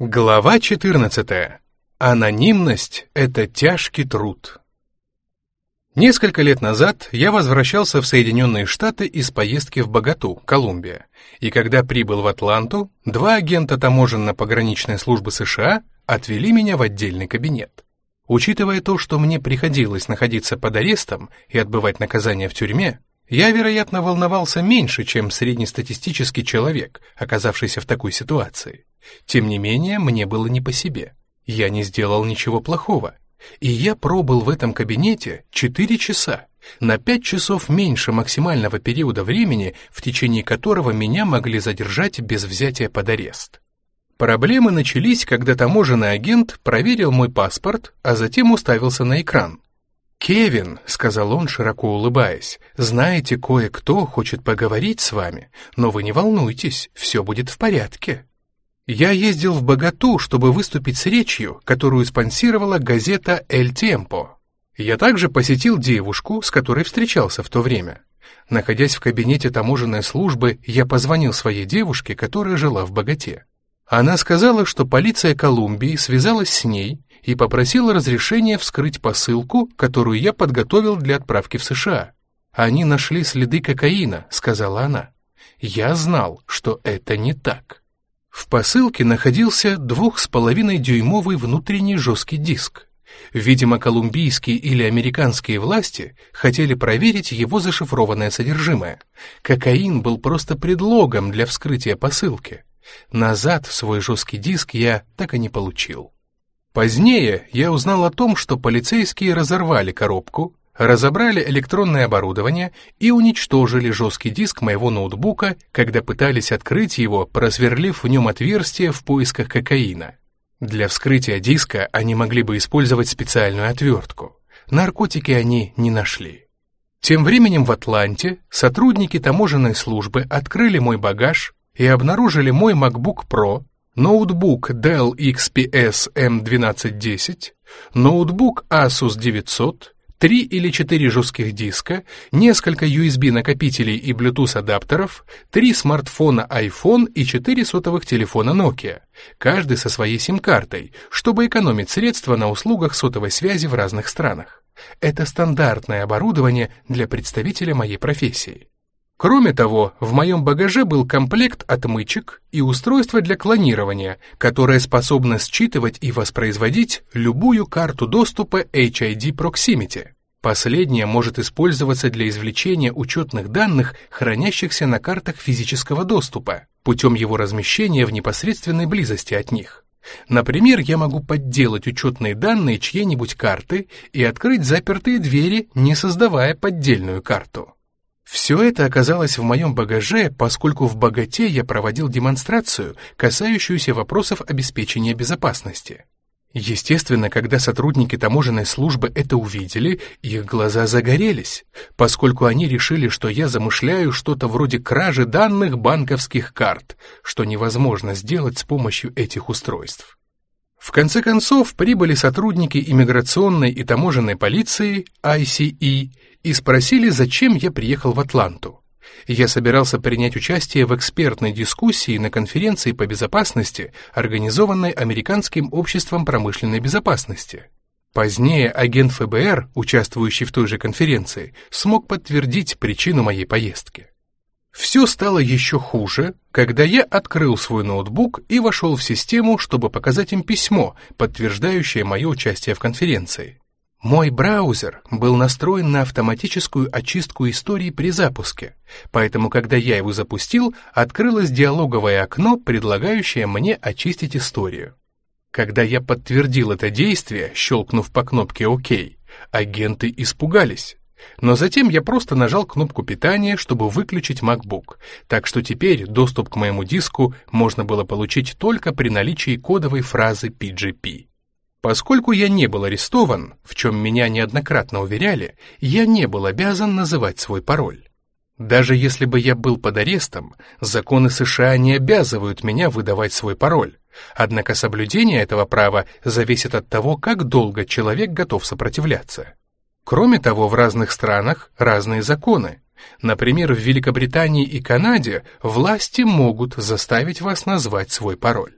Глава 14. Анонимность — это тяжкий труд. Несколько лет назад я возвращался в Соединенные Штаты из поездки в Богату, Колумбия, и когда прибыл в Атланту, два агента таможенно-пограничной службы США отвели меня в отдельный кабинет. Учитывая то, что мне приходилось находиться под арестом и отбывать наказание в тюрьме, я, вероятно, волновался меньше, чем среднестатистический человек, оказавшийся в такой ситуации. Тем не менее, мне было не по себе. Я не сделал ничего плохого. И я пробыл в этом кабинете 4 часа, на 5 часов меньше максимального периода времени, в течение которого меня могли задержать без взятия под арест. Проблемы начались, когда таможенный агент проверил мой паспорт, а затем уставился на экран. «Кевин», — сказал он, широко улыбаясь, — «знаете, кое-кто хочет поговорить с вами, но вы не волнуйтесь, все будет в порядке». Я ездил в Богату, чтобы выступить с речью, которую спонсировала газета «Эль Темпо». Я также посетил девушку, с которой встречался в то время. Находясь в кабинете таможенной службы, я позвонил своей девушке, которая жила в Богате. Она сказала, что полиция Колумбии связалась с ней и попросила разрешения вскрыть посылку, которую я подготовил для отправки в США. «Они нашли следы кокаина», — сказала она. «Я знал, что это не так». В посылке находился двух с половиной дюймовый внутренний жесткий диск. Видимо, колумбийские или американские власти хотели проверить его зашифрованное содержимое. Кокаин был просто предлогом для вскрытия посылки. Назад свой жесткий диск я так и не получил. Позднее я узнал о том, что полицейские разорвали коробку, разобрали электронное оборудование и уничтожили жесткий диск моего ноутбука, когда пытались открыть его, просверлив в нем отверстие в поисках кокаина. Для вскрытия диска они могли бы использовать специальную отвертку. Наркотики они не нашли. Тем временем в Атланте сотрудники таможенной службы открыли мой багаж и обнаружили мой MacBook Pro, ноутбук Dell XPS M1210, ноутбук Asus 900, три или четыре жестких диска, несколько USB-накопителей и Bluetooth-адаптеров, три смартфона iPhone и четыре сотовых телефона Nokia, каждый со своей сим-картой, чтобы экономить средства на услугах сотовой связи в разных странах. Это стандартное оборудование для представителя моей профессии. Кроме того, в моем багаже был комплект отмычек и устройство для клонирования, которое способно считывать и воспроизводить любую карту доступа HID Proximity. Последнее может использоваться для извлечения учетных данных, хранящихся на картах физического доступа, путем его размещения в непосредственной близости от них. Например, я могу подделать учетные данные чьей-нибудь карты и открыть запертые двери, не создавая поддельную карту. Все это оказалось в моем багаже, поскольку в «Богате» я проводил демонстрацию, касающуюся вопросов обеспечения безопасности. Естественно, когда сотрудники таможенной службы это увидели, их глаза загорелись, поскольку они решили, что я замышляю что-то вроде кражи данных банковских карт, что невозможно сделать с помощью этих устройств. В конце концов, прибыли сотрудники иммиграционной и таможенной полиции, ICE, и спросили, зачем я приехал в Атланту. Я собирался принять участие в экспертной дискуссии на конференции по безопасности, организованной Американским обществом промышленной безопасности. Позднее агент ФБР, участвующий в той же конференции, смог подтвердить причину моей поездки. Все стало еще хуже, когда я открыл свой ноутбук и вошел в систему, чтобы показать им письмо, подтверждающее мое участие в конференции. Мой браузер был настроен на автоматическую очистку истории при запуске, поэтому, когда я его запустил, открылось диалоговое окно, предлагающее мне очистить историю. Когда я подтвердил это действие, щелкнув по кнопке «Ок», агенты испугались. Но затем я просто нажал кнопку питания, чтобы выключить MacBook, так что теперь доступ к моему диску можно было получить только при наличии кодовой фразы PGP. Поскольку я не был арестован, в чем меня неоднократно уверяли, я не был обязан называть свой пароль. Даже если бы я был под арестом, законы США не обязывают меня выдавать свой пароль. Однако соблюдение этого права зависит от того, как долго человек готов сопротивляться. Кроме того, в разных странах разные законы. Например, в Великобритании и Канаде власти могут заставить вас назвать свой пароль.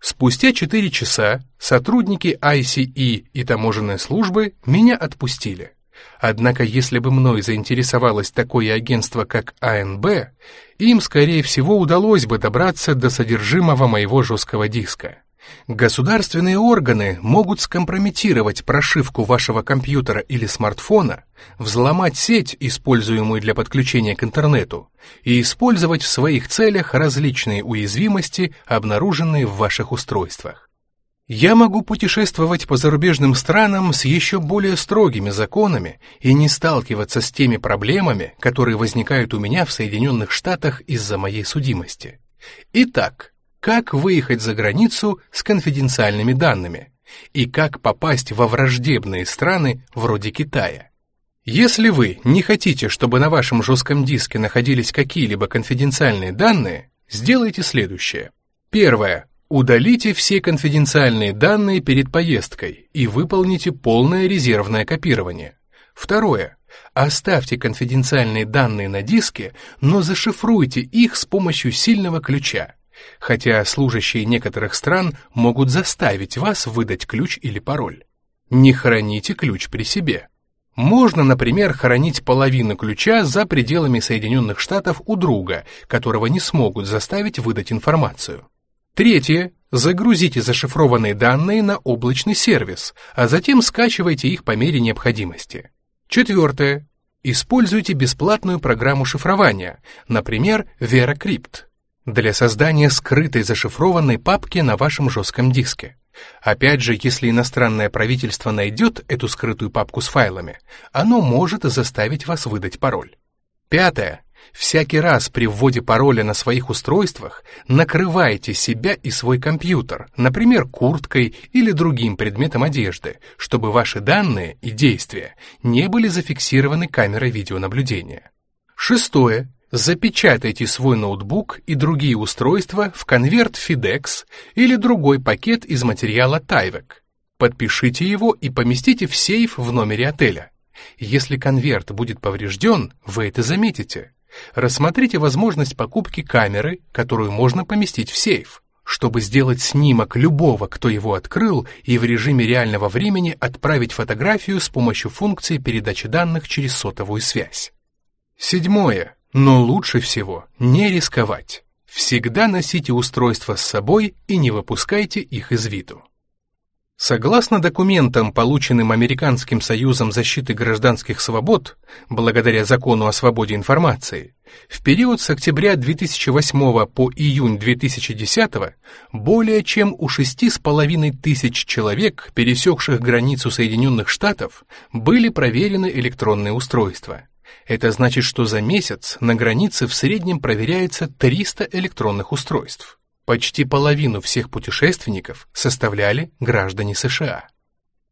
Спустя 4 часа сотрудники ICE и таможенной службы меня отпустили. Однако, если бы мной заинтересовалось такое агентство, как АНБ, им, скорее всего, удалось бы добраться до содержимого моего жесткого диска. Государственные органы могут скомпрометировать прошивку вашего компьютера или смартфона, взломать сеть, используемую для подключения к интернету, и использовать в своих целях различные уязвимости, обнаруженные в ваших устройствах. Я могу путешествовать по зарубежным странам с еще более строгими законами и не сталкиваться с теми проблемами, которые возникают у меня в Соединенных Штатах из-за моей судимости. Итак, как выехать за границу с конфиденциальными данными и как попасть во враждебные страны вроде Китая. Если вы не хотите, чтобы на вашем жестком диске находились какие-либо конфиденциальные данные, сделайте следующее. Первое. Удалите все конфиденциальные данные перед поездкой и выполните полное резервное копирование. Второе. Оставьте конфиденциальные данные на диске, но зашифруйте их с помощью сильного ключа, хотя служащие некоторых стран могут заставить вас выдать ключ или пароль. Не храните ключ при себе. Можно, например, хранить половину ключа за пределами Соединенных Штатов у друга, которого не смогут заставить выдать информацию. Третье. Загрузите зашифрованные данные на облачный сервис, а затем скачивайте их по мере необходимости. Четвертое. Используйте бесплатную программу шифрования, например, VeraCrypt, для создания скрытой зашифрованной папки на вашем жестком диске. Опять же, если иностранное правительство найдет эту скрытую папку с файлами, оно может заставить вас выдать пароль. Пятое. Всякий раз при вводе пароля на своих устройствах накрывайте себя и свой компьютер, например, курткой или другим предметом одежды, чтобы ваши данные и действия не были зафиксированы камерой видеонаблюдения. Шестое. Запечатайте свой ноутбук и другие устройства в конверт FedEx или другой пакет из материала Tyvek. Подпишите его и поместите в сейф в номере отеля. Если конверт будет поврежден, вы это заметите. Рассмотрите возможность покупки камеры, которую можно поместить в сейф, чтобы сделать снимок любого, кто его открыл, и в режиме реального времени отправить фотографию с помощью функции передачи данных через сотовую связь. Седьмое. Но лучше всего не рисковать. Всегда носите устройства с собой и не выпускайте их из виду. Согласно документам, полученным Американским союзом защиты гражданских свобод, благодаря закону о свободе информации, в период с октября 2008 по июнь 2010 более чем у 6,5 тысяч человек, пересекших границу Соединенных Штатов, были проверены электронные устройства. Это значит, что за месяц на границе в среднем проверяется 300 электронных устройств. Почти половину всех путешественников составляли граждане США.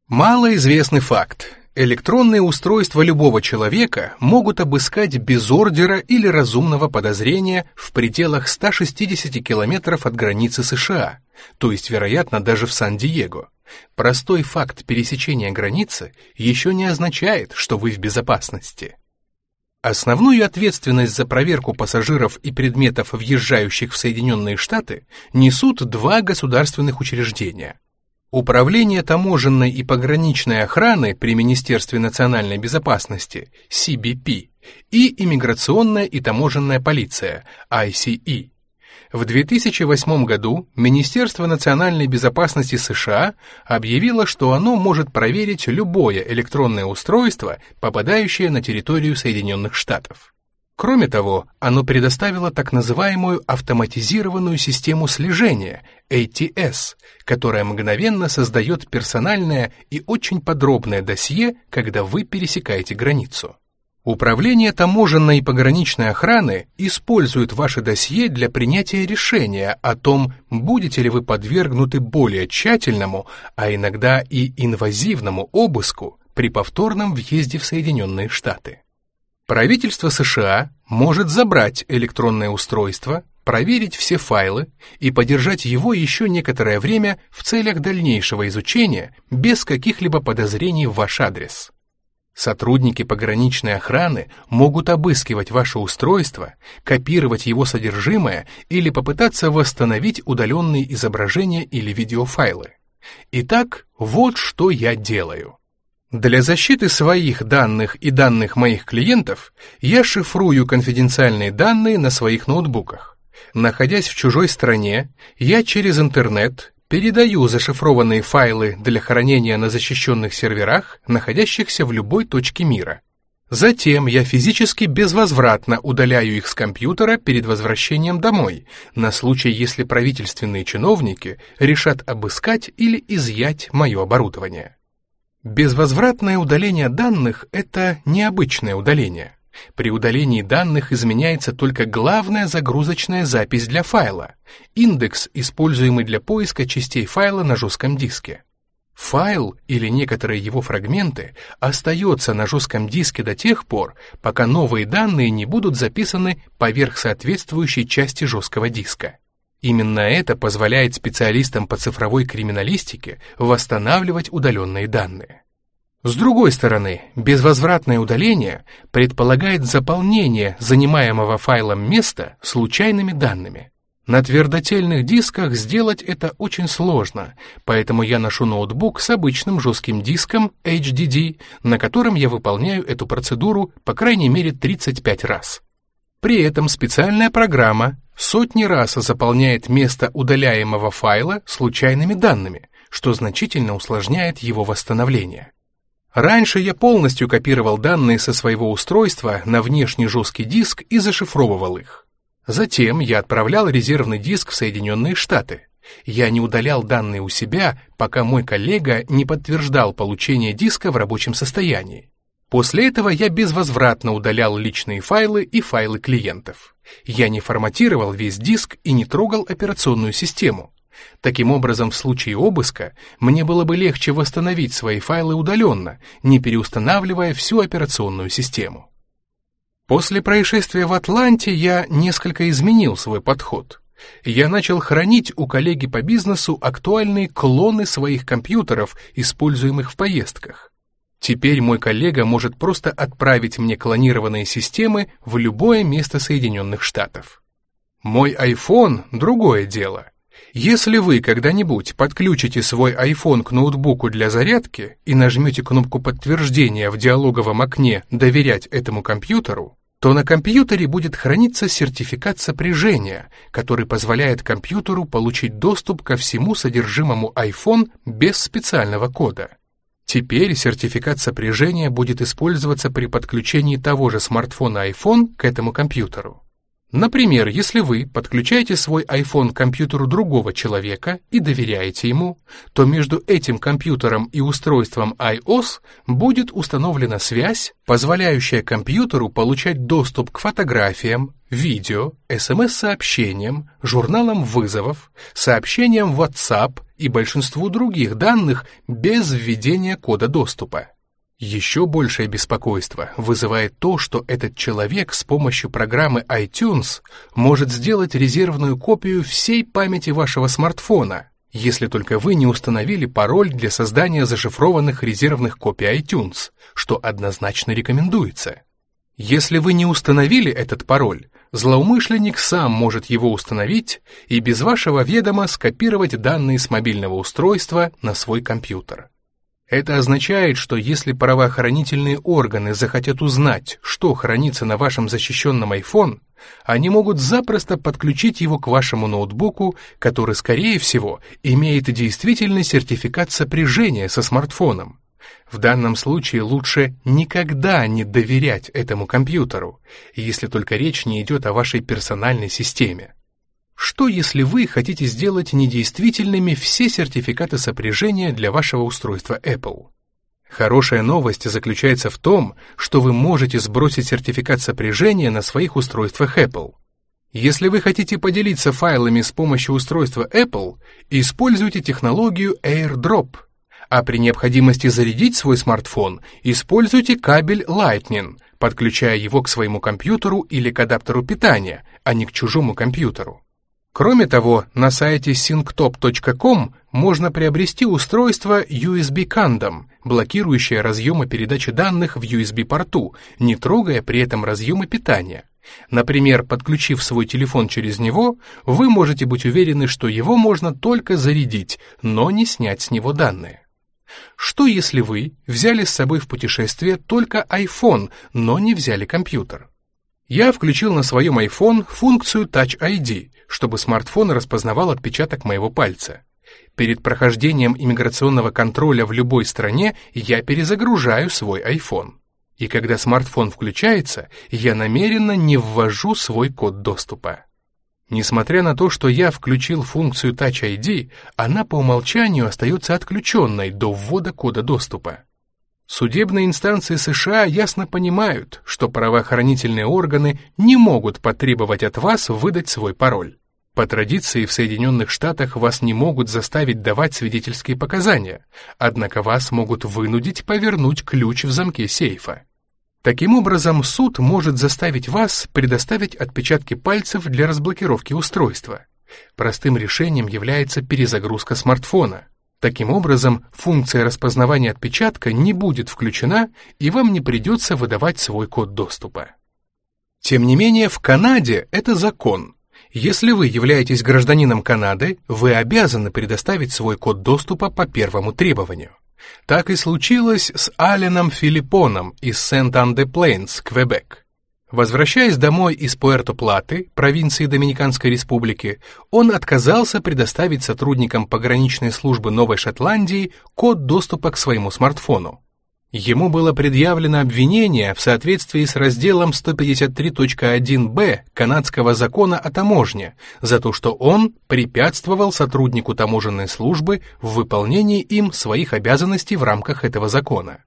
Малоизвестный факт. Электронные устройства любого человека могут обыскать без ордера или разумного подозрения в пределах 160 километров от границы США, то есть, вероятно, даже в Сан-Диего. Простой факт пересечения границы еще не означает, что вы в безопасности. Основную ответственность за проверку пассажиров и предметов, въезжающих в Соединенные Штаты, несут два государственных учреждения. Управление таможенной и пограничной охраны при Министерстве национальной безопасности, CBP, и Иммиграционная и таможенная полиция, ICE. В 2008 году Министерство национальной безопасности США объявило, что оно может проверить любое электронное устройство, попадающее на территорию Соединенных Штатов. Кроме того, оно предоставило так называемую автоматизированную систему слежения, ATS, которая мгновенно создает персональное и очень подробное досье, когда вы пересекаете границу. Управление таможенной и пограничной охраны использует ваше досье для принятия решения о том, будете ли вы подвергнуты более тщательному, а иногда и инвазивному обыску при повторном въезде в Соединенные Штаты. Правительство США может забрать электронное устройство, проверить все файлы и подержать его еще некоторое время в целях дальнейшего изучения без каких-либо подозрений в ваш адрес. Сотрудники пограничной охраны могут обыскивать ваше устройство, копировать его содержимое или попытаться восстановить удаленные изображения или видеофайлы. Итак, вот что я делаю. Для защиты своих данных и данных моих клиентов я шифрую конфиденциальные данные на своих ноутбуках. Находясь в чужой стране, я через интернет передаю зашифрованные файлы для хранения на защищенных серверах, находящихся в любой точке мира. Затем я физически безвозвратно удаляю их с компьютера перед возвращением домой, на случай, если правительственные чиновники решат обыскать или изъять мое оборудование. Безвозвратное удаление данных — это необычное удаление. При удалении данных изменяется только главная загрузочная запись для файла, индекс, используемый для поиска частей файла на жестком диске. Файл или некоторые его фрагменты остается на жестком диске до тех пор, пока новые данные не будут записаны поверх соответствующей части жесткого диска. Именно это позволяет специалистам по цифровой криминалистике восстанавливать удаленные данные. С другой стороны, безвозвратное удаление предполагает заполнение занимаемого файлом места случайными данными. На твердотельных дисках сделать это очень сложно, поэтому я ношу ноутбук с обычным жестким диском HDD, на котором я выполняю эту процедуру по крайней мере 35 раз. При этом специальная программа сотни раз заполняет место удаляемого файла случайными данными, что значительно усложняет его восстановление. Раньше я полностью копировал данные со своего устройства на внешний жесткий диск и зашифровывал их. Затем я отправлял резервный диск в Соединенные Штаты. Я не удалял данные у себя, пока мой коллега не подтверждал получение диска в рабочем состоянии. После этого я безвозвратно удалял личные файлы и файлы клиентов. Я не форматировал весь диск и не трогал операционную систему. Таким образом, в случае обыска мне было бы легче восстановить свои файлы удаленно, не переустанавливая всю операционную систему. После происшествия в Атланте я несколько изменил свой подход. Я начал хранить у коллеги по бизнесу актуальные клоны своих компьютеров, используемых в поездках. Теперь мой коллега может просто отправить мне клонированные системы в любое место Соединенных Штатов. Мой iPhone — другое дело. Если вы когда-нибудь подключите свой iPhone к ноутбуку для зарядки и нажмете кнопку подтверждения в диалоговом окне «Доверять этому компьютеру», то на компьютере будет храниться сертификат сопряжения, который позволяет компьютеру получить доступ ко всему содержимому iPhone без специального кода. Теперь сертификат сопряжения будет использоваться при подключении того же смартфона iPhone к этому компьютеру. Например, если вы подключаете свой iPhone к компьютеру другого человека и доверяете ему, то между этим компьютером и устройством iOS будет установлена связь, позволяющая компьютеру получать доступ к фотографиям, видео, смс-сообщениям, журналам вызовов, сообщениям WhatsApp и большинству других данных без введения кода доступа. Еще большее беспокойство вызывает то, что этот человек с помощью программы iTunes может сделать резервную копию всей памяти вашего смартфона, если только вы не установили пароль для создания зашифрованных резервных копий iTunes, что однозначно рекомендуется. Если вы не установили этот пароль, злоумышленник сам может его установить и без вашего ведома скопировать данные с мобильного устройства на свой компьютер. Это означает, что если правоохранительные органы захотят узнать, что хранится на вашем защищенном iPhone, они могут запросто подключить его к вашему ноутбуку, который, скорее всего, имеет действительный сертификат сопряжения со смартфоном. В данном случае лучше никогда не доверять этому компьютеру, если только речь не идет о вашей персональной системе. Что если вы хотите сделать недействительными все сертификаты сопряжения для вашего устройства Apple? Хорошая новость заключается в том, что вы можете сбросить сертификат сопряжения на своих устройствах Apple. Если вы хотите поделиться файлами с помощью устройства Apple, используйте технологию AirDrop, а при необходимости зарядить свой смартфон, используйте кабель Lightning, подключая его к своему компьютеру или к адаптеру питания, а не к чужому компьютеру. Кроме того, на сайте synctop.com можно приобрести устройство USB Condom, блокирующая разъемы передачи данных в USB-порту, не трогая при этом разъемы питания. Например, подключив свой телефон через него, вы можете быть уверены, что его можно только зарядить, но не снять с него данные. Что если вы взяли с собой в путешествие только iPhone, но не взяли компьютер? Я включил на своем iPhone функцию Touch ID, чтобы смартфон распознавал отпечаток моего пальца. Перед прохождением иммиграционного контроля в любой стране я перезагружаю свой iPhone. И когда смартфон включается, я намеренно не ввожу свой код доступа. Несмотря на то, что я включил функцию Touch ID, она по умолчанию остается отключенной до ввода кода доступа. Судебные инстанции США ясно понимают, что правоохранительные органы не могут потребовать от вас выдать свой пароль. По традиции в Соединенных Штатах вас не могут заставить давать свидетельские показания, однако вас могут вынудить повернуть ключ в замке сейфа. Таким образом, суд может заставить вас предоставить отпечатки пальцев для разблокировки устройства. Простым решением является перезагрузка смартфона. Таким образом, функция распознавания отпечатка не будет включена, и вам не придется выдавать свой код доступа. Тем не менее, в Канаде это закон. Если вы являетесь гражданином Канады, вы обязаны предоставить свой код доступа по первому требованию. Так и случилось с Аленом Филиппоном из Сент-Ан-де-Плейнс, Квебек. Возвращаясь домой из Пуэрто-Платы, провинции Доминиканской Республики, он отказался предоставить сотрудникам пограничной службы Новой Шотландии код доступа к своему смартфону. Ему было предъявлено обвинение в соответствии с разделом 153.1б канадского закона о таможне за то, что он препятствовал сотруднику таможенной службы в выполнении им своих обязанностей в рамках этого закона.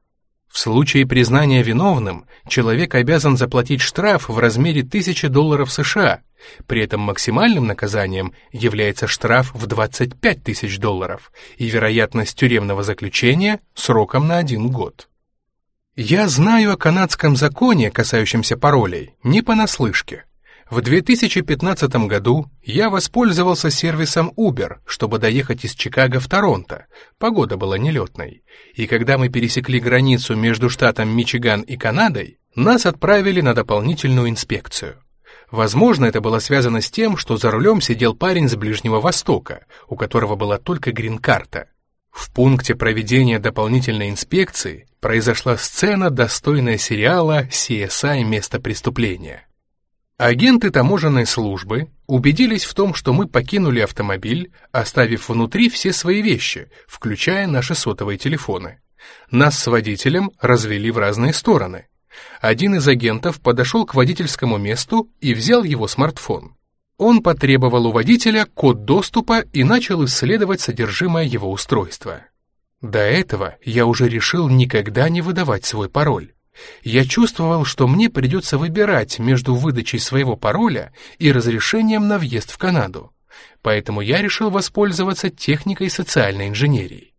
В случае признания виновным человек обязан заплатить штраф в размере 1000 долларов США, при этом максимальным наказанием является штраф в 25 тысяч долларов и вероятность тюремного заключения сроком на один год. Я знаю о канадском законе, касающемся паролей, не понаслышке. В 2015 году я воспользовался сервисом Uber, чтобы доехать из Чикаго в Торонто. Погода была нелетной. И когда мы пересекли границу между штатом Мичиган и Канадой, нас отправили на дополнительную инспекцию. Возможно, это было связано с тем, что за рулем сидел парень с Ближнего Востока, у которого была только грин-карта. В пункте проведения дополнительной инспекции произошла сцена, достойная сериала CSI «Место преступления». Агенты таможенной службы убедились в том, что мы покинули автомобиль, оставив внутри все свои вещи, включая наши сотовые телефоны. Нас с водителем развели в разные стороны. Один из агентов подошел к водительскому месту и взял его смартфон. Он потребовал у водителя код доступа и начал исследовать содержимое его устройства. До этого я уже решил никогда не выдавать свой пароль. Я чувствовал, что мне придется выбирать между выдачей своего пароля и разрешением на въезд в Канаду. Поэтому я решил воспользоваться техникой социальной инженерии.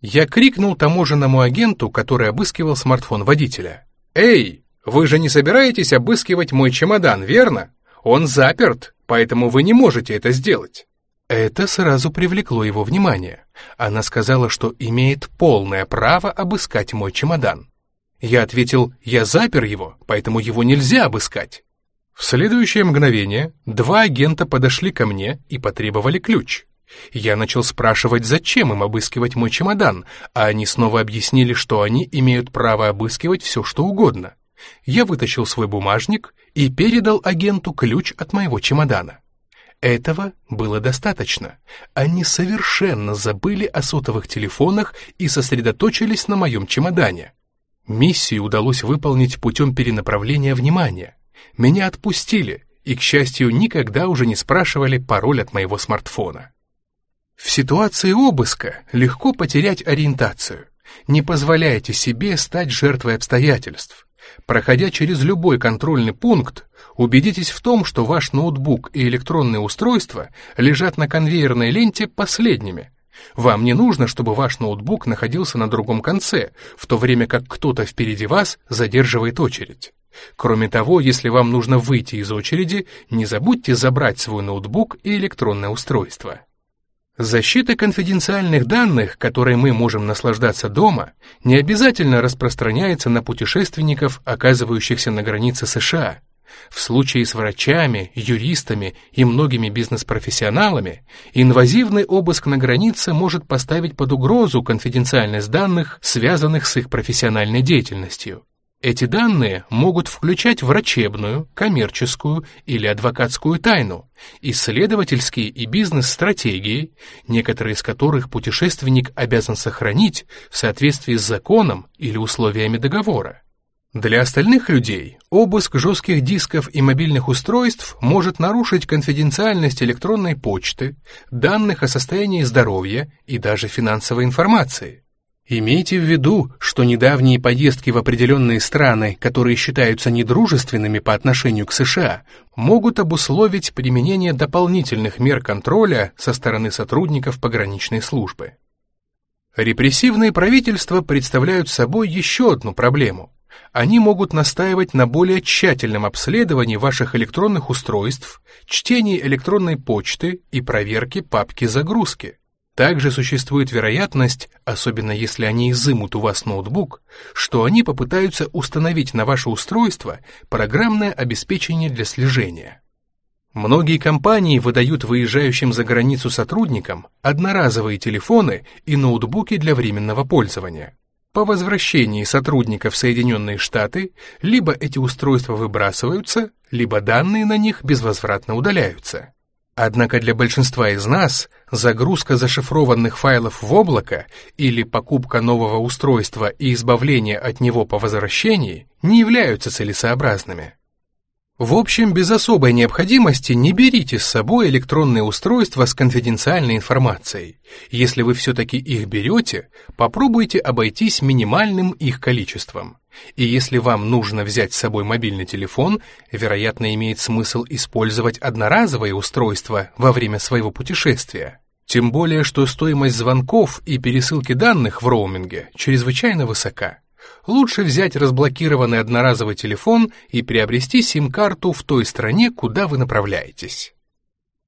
Я крикнул таможенному агенту, который обыскивал смартфон водителя. «Эй, вы же не собираетесь обыскивать мой чемодан, верно? Он заперт, поэтому вы не можете это сделать». Это сразу привлекло его внимание. Она сказала, что имеет полное право обыскать мой чемодан. Я ответил, я запер его, поэтому его нельзя обыскать. В следующее мгновение два агента подошли ко мне и потребовали ключ. Я начал спрашивать, зачем им обыскивать мой чемодан, а они снова объяснили, что они имеют право обыскивать все, что угодно. Я вытащил свой бумажник и передал агенту ключ от моего чемодана. Этого было достаточно. Они совершенно забыли о сотовых телефонах и сосредоточились на моем чемодане. Миссию удалось выполнить путем перенаправления внимания. Меня отпустили и, к счастью, никогда уже не спрашивали пароль от моего смартфона. В ситуации обыска легко потерять ориентацию. Не позволяйте себе стать жертвой обстоятельств. Проходя через любой контрольный пункт, убедитесь в том, что ваш ноутбук и электронные устройства лежат на конвейерной ленте последними. Вам не нужно, чтобы ваш ноутбук находился на другом конце, в то время как кто-то впереди вас задерживает очередь. Кроме того, если вам нужно выйти из очереди, не забудьте забрать свой ноутбук и электронное устройство. Защита конфиденциальных данных, которой мы можем наслаждаться дома, не обязательно распространяется на путешественников, оказывающихся на границе США. В случае с врачами, юристами и многими бизнес-профессионалами инвазивный обыск на границе может поставить под угрозу конфиденциальность данных, связанных с их профессиональной деятельностью. Эти данные могут включать врачебную, коммерческую или адвокатскую тайну, исследовательские и бизнес-стратегии, некоторые из которых путешественник обязан сохранить в соответствии с законом или условиями договора. Для остальных людей обыск жестких дисков и мобильных устройств может нарушить конфиденциальность электронной почты, данных о состоянии здоровья и даже финансовой информации. Имейте в виду, что недавние поездки в определенные страны, которые считаются недружественными по отношению к США, могут обусловить применение дополнительных мер контроля со стороны сотрудников пограничной службы. Репрессивные правительства представляют собой еще одну проблему. Они могут настаивать на более тщательном обследовании ваших электронных устройств, чтении электронной почты и проверке папки загрузки. Также существует вероятность, особенно если они изымут у вас ноутбук, что они попытаются установить на ваше устройство программное обеспечение для слежения. Многие компании выдают выезжающим за границу сотрудникам одноразовые телефоны и ноутбуки для временного пользования. По возвращении сотрудника в Соединенные Штаты либо эти устройства выбрасываются, либо данные на них безвозвратно удаляются. Однако для большинства из нас загрузка зашифрованных файлов в облако или покупка нового устройства и избавление от него по возвращении не являются целесообразными. В общем, без особой необходимости не берите с собой электронные устройства с конфиденциальной информацией. Если вы все-таки их берете, попробуйте обойтись минимальным их количеством. И если вам нужно взять с собой мобильный телефон, вероятно, имеет смысл использовать одноразовое устройство во время своего путешествия. Тем более, что стоимость звонков и пересылки данных в роуминге чрезвычайно высока. Лучше взять разблокированный одноразовый телефон и приобрести сим-карту в той стране, куда вы направляетесь.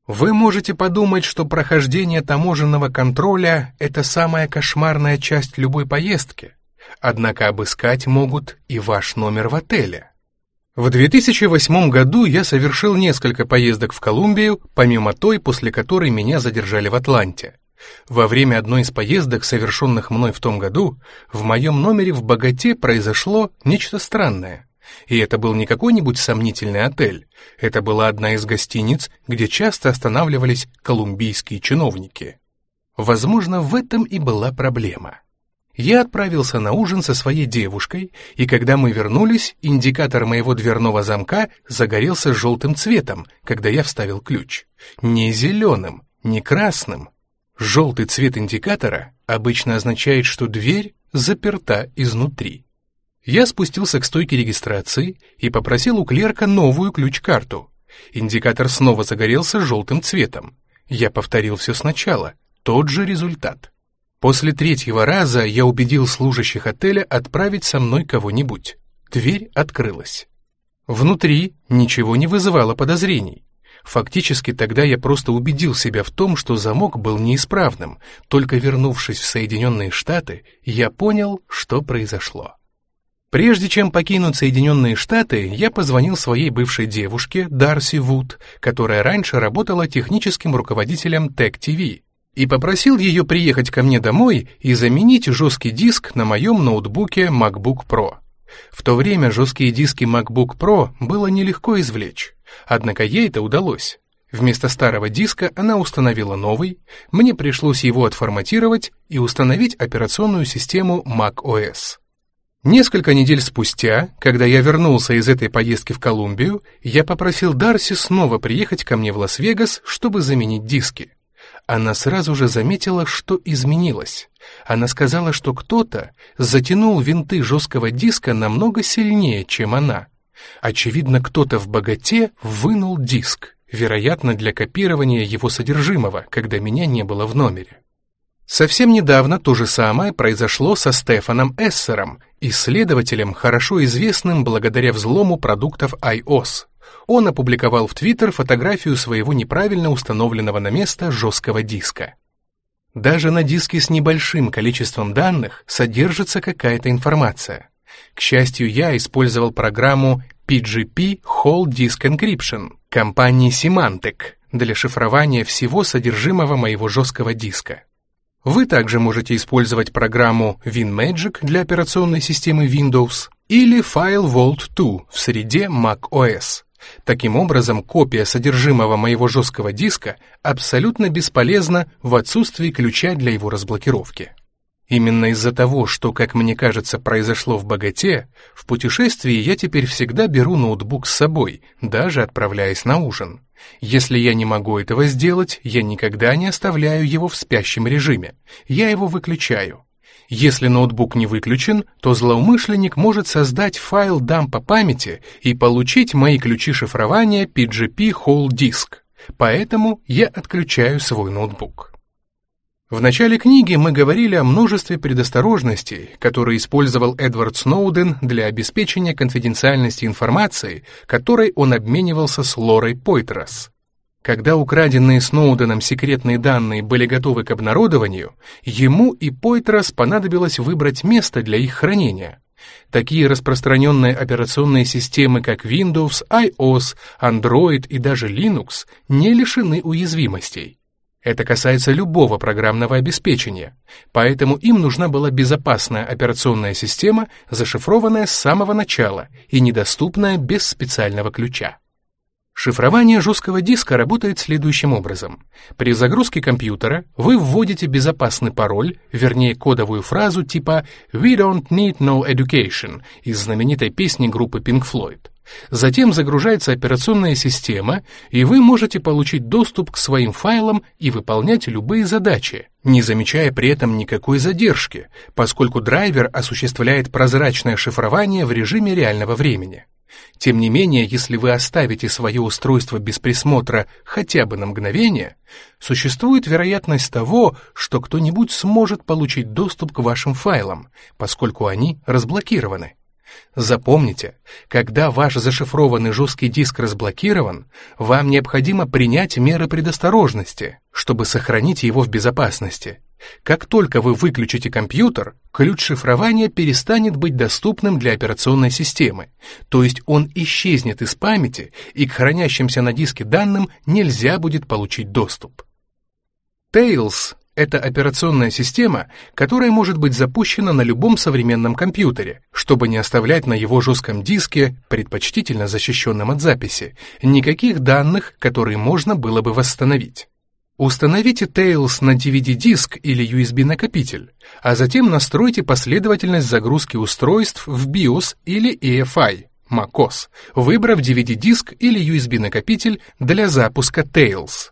Вы можете подумать, что прохождение таможенного контроля – это самая кошмарная часть любой поездки – однако обыскать могут и ваш номер в отеле. В 2008 году я совершил несколько поездок в Колумбию, помимо той, после которой меня задержали в Атланте. Во время одной из поездок, совершенных мной в том году, в моем номере в Богате произошло нечто странное. И это был не какой-нибудь сомнительный отель. Это была одна из гостиниц, где часто останавливались колумбийские чиновники. Возможно, в этом и была проблема. Я отправился на ужин со своей девушкой, и когда мы вернулись, индикатор моего дверного замка загорелся желтым цветом, когда я вставил ключ. Не зеленым, не красным. Желтый цвет индикатора обычно означает, что дверь заперта изнутри. Я спустился к стойке регистрации и попросил у клерка новую ключ-карту. Индикатор снова загорелся желтым цветом. Я повторил все сначала, тот же результат. После третьего раза я убедил служащих отеля отправить со мной кого-нибудь. Дверь открылась. Внутри ничего не вызывало подозрений. Фактически тогда я просто убедил себя в том, что замок был неисправным. Только вернувшись в Соединенные Штаты, я понял, что произошло. Прежде чем покинуть Соединенные Штаты, я позвонил своей бывшей девушке, Дарси Вуд, которая раньше работала техническим руководителем Tech TV и попросил ее приехать ко мне домой и заменить жесткий диск на моем ноутбуке MacBook Pro. В то время жесткие диски MacBook Pro было нелегко извлечь, однако ей это удалось. Вместо старого диска она установила новый, мне пришлось его отформатировать и установить операционную систему macOS. Несколько недель спустя, когда я вернулся из этой поездки в Колумбию, я попросил Дарси снова приехать ко мне в Лас-Вегас, чтобы заменить диски. Она сразу же заметила, что изменилось. Она сказала, что кто-то затянул винты жесткого диска намного сильнее, чем она. Очевидно, кто-то в богате вынул диск, вероятно, для копирования его содержимого, когда меня не было в номере. Совсем недавно то же самое произошло со Стефаном Эссером, исследователем, хорошо известным благодаря взлому продуктов iOS он опубликовал в Твиттер фотографию своего неправильно установленного на место жесткого диска. Даже на диске с небольшим количеством данных содержится какая-то информация. К счастью, я использовал программу PGP Whole Disk Encryption компании Symantec для шифрования всего содержимого моего жесткого диска. Вы также можете использовать программу WinMagic для операционной системы Windows или File Vault 2 в среде macOS. Таким образом, копия содержимого моего жесткого диска абсолютно бесполезна в отсутствии ключа для его разблокировки. Именно из-за того, что, как мне кажется, произошло в богате, в путешествии я теперь всегда беру ноутбук с собой, даже отправляясь на ужин. Если я не могу этого сделать, я никогда не оставляю его в спящем режиме. Я его выключаю. Если ноутбук не выключен, то злоумышленник может создать файл дампа памяти и получить мои ключи шифрования PGP Whole Disk. Поэтому я отключаю свой ноутбук. В начале книги мы говорили о множестве предосторожностей, которые использовал Эдвард Сноуден для обеспечения конфиденциальности информации, которой он обменивался с Лорой Пойтрас. Когда украденные Сноуденом секретные данные были готовы к обнародованию, ему и Пойтрас понадобилось выбрать место для их хранения. Такие распространенные операционные системы, как Windows, iOS, Android и даже Linux, не лишены уязвимостей. Это касается любого программного обеспечения, поэтому им нужна была безопасная операционная система, зашифрованная с самого начала и недоступная без специального ключа. Шифрование жесткого диска работает следующим образом. При загрузке компьютера вы вводите безопасный пароль, вернее кодовую фразу типа «We don't need no education» из знаменитой песни группы Pink Floyd. Затем загружается операционная система, и вы можете получить доступ к своим файлам и выполнять любые задачи, не замечая при этом никакой задержки, поскольку драйвер осуществляет прозрачное шифрование в режиме реального времени. Тем не менее, если вы оставите свое устройство без присмотра хотя бы на мгновение, существует вероятность того, что кто-нибудь сможет получить доступ к вашим файлам, поскольку они разблокированы. Запомните, когда ваш зашифрованный жесткий диск разблокирован, вам необходимо принять меры предосторожности, чтобы сохранить его в безопасности. Как только вы выключите компьютер, ключ шифрования перестанет быть доступным для операционной системы, то есть он исчезнет из памяти, и к хранящимся на диске данным нельзя будет получить доступ. Tails это операционная система, которая может быть запущена на любом современном компьютере, чтобы не оставлять на его жестком диске, предпочтительно защищенном от записи, никаких данных, которые можно было бы восстановить. Установите Tails на DVD-диск или USB-накопитель, а затем настройте последовательность загрузки устройств в BIOS или EFI, macOS, выбрав DVD-диск или USB-накопитель для запуска Tails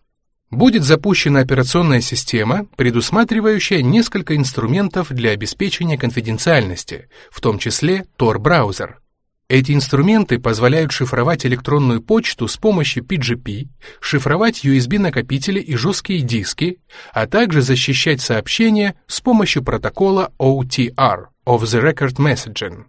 будет запущена операционная система, предусматривающая несколько инструментов для обеспечения конфиденциальности, в том числе Tor-браузер. Эти инструменты позволяют шифровать электронную почту с помощью PGP, шифровать USB-накопители и жесткие диски, а также защищать сообщения с помощью протокола OTR – Off the Record Messaging.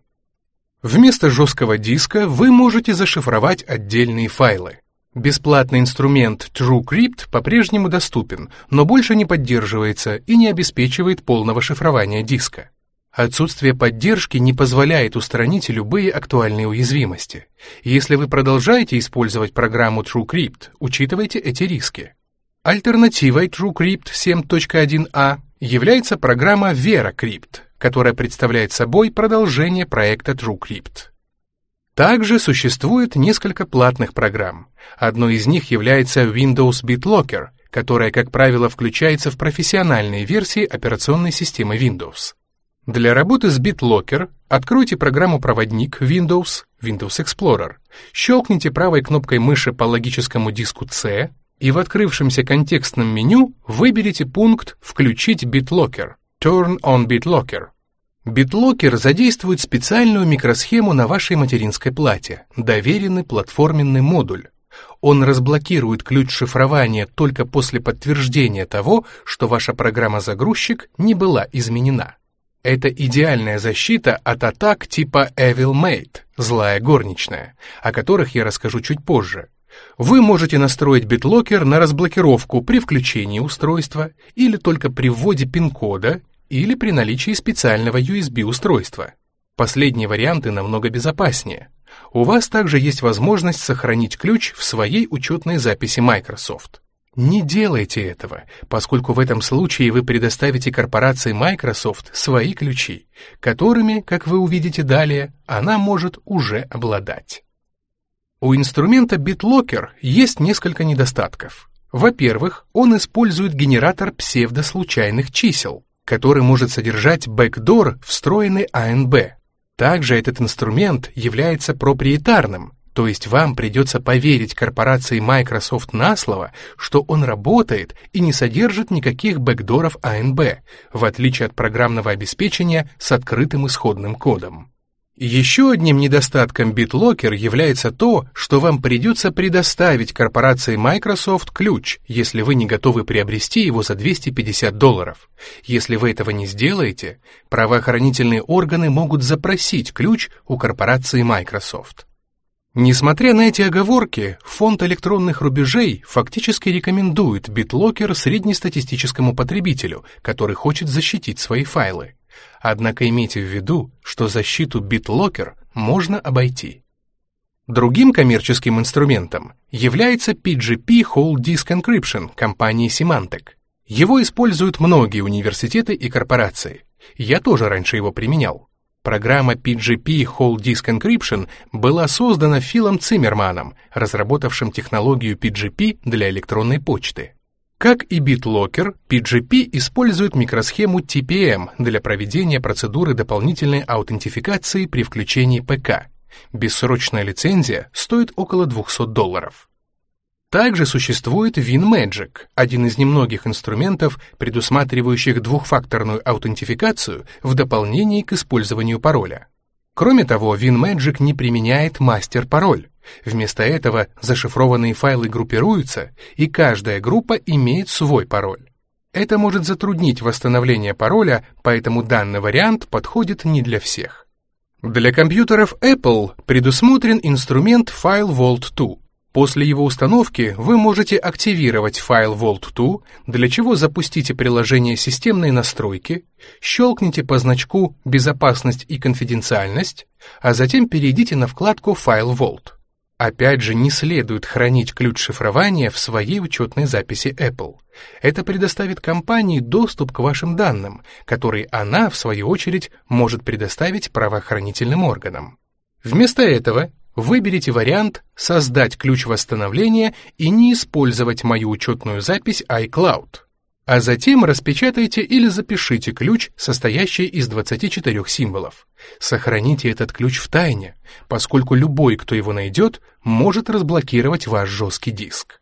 Вместо жесткого диска вы можете зашифровать отдельные файлы. Бесплатный инструмент TrueCrypt по-прежнему доступен, но больше не поддерживается и не обеспечивает полного шифрования диска. Отсутствие поддержки не позволяет устранить любые актуальные уязвимости. Если вы продолжаете использовать программу TrueCrypt, учитывайте эти риски. Альтернативой TrueCrypt 7.1a является программа VeraCrypt, которая представляет собой продолжение проекта TrueCrypt. Также существует несколько платных программ. Одной из них является Windows BitLocker, которая, как правило, включается в профессиональные версии операционной системы Windows. Для работы с BitLocker откройте программу «Проводник» Windows, Windows Explorer, щелкните правой кнопкой мыши по логическому диску C и в открывшемся контекстном меню выберите пункт «Включить BitLocker» Turn on BitLocker BitLocker задействует специальную микросхему на вашей материнской плате, доверенный платформенный модуль. Он разблокирует ключ шифрования только после подтверждения того, что ваша программа-загрузчик не была изменена. Это идеальная защита от атак типа Evil Mate, злая горничная, о которых я расскажу чуть позже. Вы можете настроить BitLocker на разблокировку при включении устройства или только при вводе пин-кода или при наличии специального USB-устройства. Последние варианты намного безопаснее. У вас также есть возможность сохранить ключ в своей учетной записи Microsoft. Не делайте этого, поскольку в этом случае вы предоставите корпорации Microsoft свои ключи, которыми, как вы увидите далее, она может уже обладать. У инструмента BitLocker есть несколько недостатков. Во-первых, он использует генератор псевдослучайных чисел, который может содержать бэкдор, встроенный АНБ. Также этот инструмент является проприетарным, то есть вам придется поверить корпорации Microsoft на слово, что он работает и не содержит никаких бэкдоров АНБ, в отличие от программного обеспечения с открытым исходным кодом. Еще одним недостатком BitLocker является то, что вам придется предоставить корпорации Microsoft ключ, если вы не готовы приобрести его за 250 долларов. Если вы этого не сделаете, правоохранительные органы могут запросить ключ у корпорации Microsoft. Несмотря на эти оговорки, фонд электронных рубежей фактически рекомендует BitLocker среднестатистическому потребителю, который хочет защитить свои файлы. Однако имейте в виду, что защиту BitLocker можно обойти. Другим коммерческим инструментом является PGP Whole Disk Encryption компании Symantec. Его используют многие университеты и корпорации. Я тоже раньше его применял. Программа PGP Whole Disk Encryption была создана Филом Циммерманом, разработавшим технологию PGP для электронной почты. Как и BitLocker, PGP использует микросхему TPM для проведения процедуры дополнительной аутентификации при включении ПК. Бессрочная лицензия стоит около 200 долларов. Также существует WinMagic, один из немногих инструментов, предусматривающих двухфакторную аутентификацию в дополнении к использованию пароля. Кроме того, WinMagic не применяет мастер-пароль. Вместо этого зашифрованные файлы группируются, и каждая группа имеет свой пароль. Это может затруднить восстановление пароля, поэтому данный вариант подходит не для всех. Для компьютеров Apple предусмотрен инструмент File Vault 2. После его установки вы можете активировать файл Vault2, для чего запустите приложение «Системные настройки», щелкните по значку «Безопасность и конфиденциальность», а затем перейдите на вкладку «Файл Vault». Опять же, не следует хранить ключ шифрования в своей учетной записи Apple. Это предоставит компании доступ к вашим данным, который она, в свою очередь, может предоставить правоохранительным органам. Вместо этого Выберите вариант «Создать ключ восстановления» и не использовать мою учетную запись iCloud. А затем распечатайте или запишите ключ, состоящий из 24 символов. Сохраните этот ключ в тайне, поскольку любой, кто его найдет, может разблокировать ваш жесткий диск.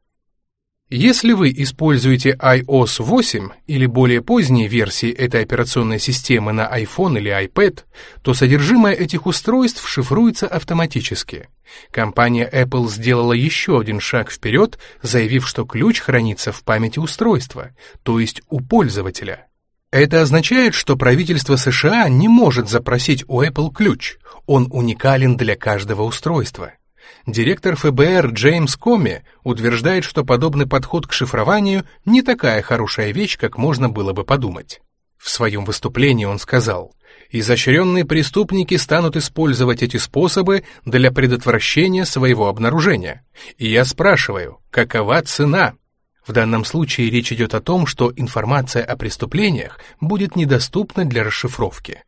Если вы используете iOS 8 или более поздние версии этой операционной системы на iPhone или iPad, то содержимое этих устройств шифруется автоматически. Компания Apple сделала еще один шаг вперед, заявив, что ключ хранится в памяти устройства, то есть у пользователя. Это означает, что правительство США не может запросить у Apple ключ, он уникален для каждого устройства. Директор ФБР Джеймс Коми утверждает, что подобный подход к шифрованию не такая хорошая вещь, как можно было бы подумать. В своем выступлении он сказал, «Изощренные преступники станут использовать эти способы для предотвращения своего обнаружения. И я спрашиваю, какова цена?» В данном случае речь идет о том, что информация о преступлениях будет недоступна для расшифровки.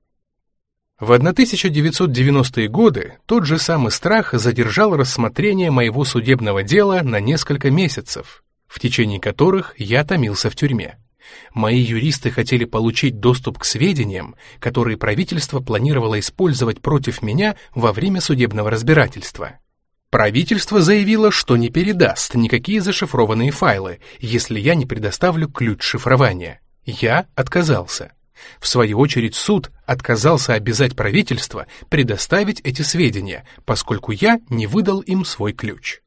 В 1990-е годы тот же самый страх задержал рассмотрение моего судебного дела на несколько месяцев, в течение которых я томился в тюрьме. Мои юристы хотели получить доступ к сведениям, которые правительство планировало использовать против меня во время судебного разбирательства. Правительство заявило, что не передаст никакие зашифрованные файлы, если я не предоставлю ключ шифрования. Я отказался. В свою очередь суд отказался обязать правительство предоставить эти сведения, поскольку я не выдал им свой ключ.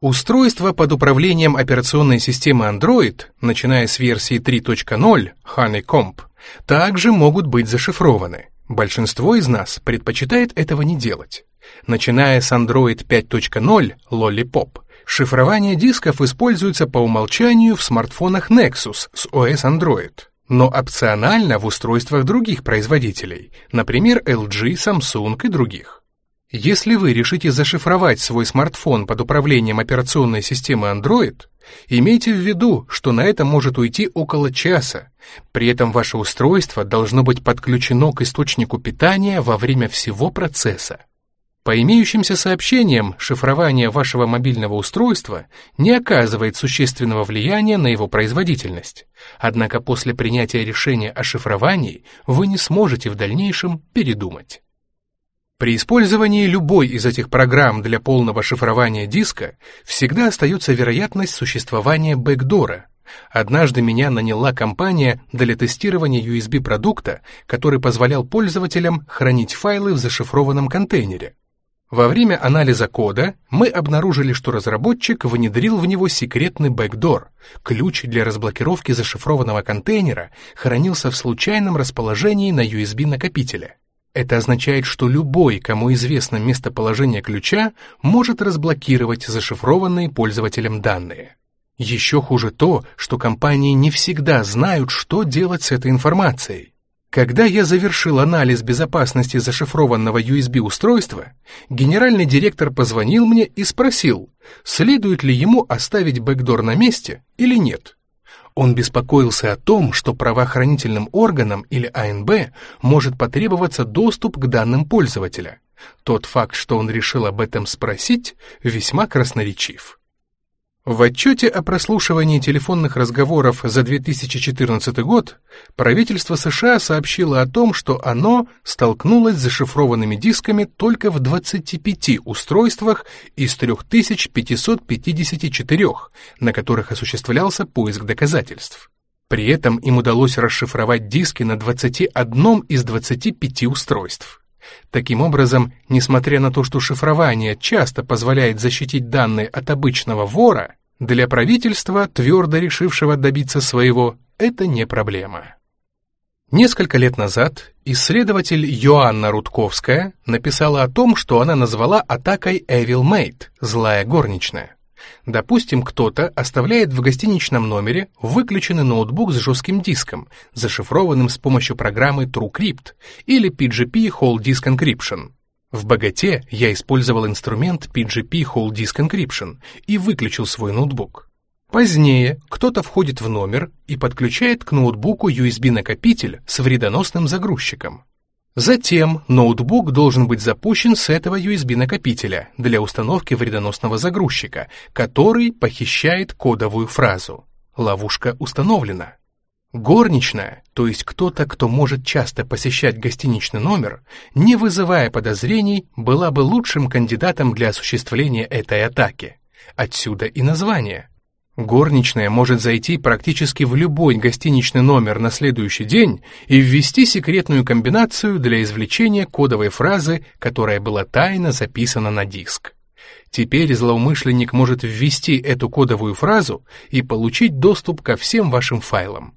Устройства под управлением операционной системы Android, начиная с версии 3.0 Honeycomb, также могут быть зашифрованы. Большинство из нас предпочитает этого не делать. Начиная с Android 5.0 Lollipop, Шифрование дисков используется по умолчанию в смартфонах Nexus с OS Android, но опционально в устройствах других производителей, например, LG, Samsung и других. Если вы решите зашифровать свой смартфон под управлением операционной системы Android, имейте в виду, что на это может уйти около часа. При этом ваше устройство должно быть подключено к источнику питания во время всего процесса. По имеющимся сообщениям, шифрование вашего мобильного устройства не оказывает существенного влияния на его производительность. Однако после принятия решения о шифровании вы не сможете в дальнейшем передумать. При использовании любой из этих программ для полного шифрования диска всегда остается вероятность существования бэкдора. Однажды меня наняла компания для тестирования USB-продукта, который позволял пользователям хранить файлы в зашифрованном контейнере. Во время анализа кода мы обнаружили, что разработчик внедрил в него секретный бэкдор. Ключ для разблокировки зашифрованного контейнера хранился в случайном расположении на USB-накопителе. Это означает, что любой, кому известно местоположение ключа, может разблокировать зашифрованные пользователем данные. Еще хуже то, что компании не всегда знают, что делать с этой информацией. Когда я завершил анализ безопасности зашифрованного USB-устройства, генеральный директор позвонил мне и спросил, следует ли ему оставить бэкдор на месте или нет. Он беспокоился о том, что правоохранительным органам или АНБ может потребоваться доступ к данным пользователя. Тот факт, что он решил об этом спросить, весьма красноречив. В отчете о прослушивании телефонных разговоров за 2014 год правительство США сообщило о том, что оно столкнулось с зашифрованными дисками только в 25 устройствах из 3554, на которых осуществлялся поиск доказательств. При этом им удалось расшифровать диски на 21 из 25 устройств. Таким образом, несмотря на то, что шифрование часто позволяет защитить данные от обычного вора, для правительства, твердо решившего добиться своего, это не проблема. Несколько лет назад исследователь Йоанна Рудковская написала о том, что она назвала атакой Evil Maid – злая горничная. Допустим, кто-то оставляет в гостиничном номере выключенный ноутбук с жестким диском, зашифрованным с помощью программы TrueCrypt или PGP Whole Disk Encryption. В «Богате» я использовал инструмент PGP Whole Disk Encryption и выключил свой ноутбук. Позднее кто-то входит в номер и подключает к ноутбуку USB-накопитель с вредоносным загрузчиком. Затем ноутбук должен быть запущен с этого USB-накопителя для установки вредоносного загрузчика, который похищает кодовую фразу. Ловушка установлена. Горничная, то есть кто-то, кто может часто посещать гостиничный номер, не вызывая подозрений, была бы лучшим кандидатом для осуществления этой атаки. Отсюда и название. Горничная может зайти практически в любой гостиничный номер на следующий день и ввести секретную комбинацию для извлечения кодовой фразы, которая была тайно записана на диск. Теперь злоумышленник может ввести эту кодовую фразу и получить доступ ко всем вашим файлам.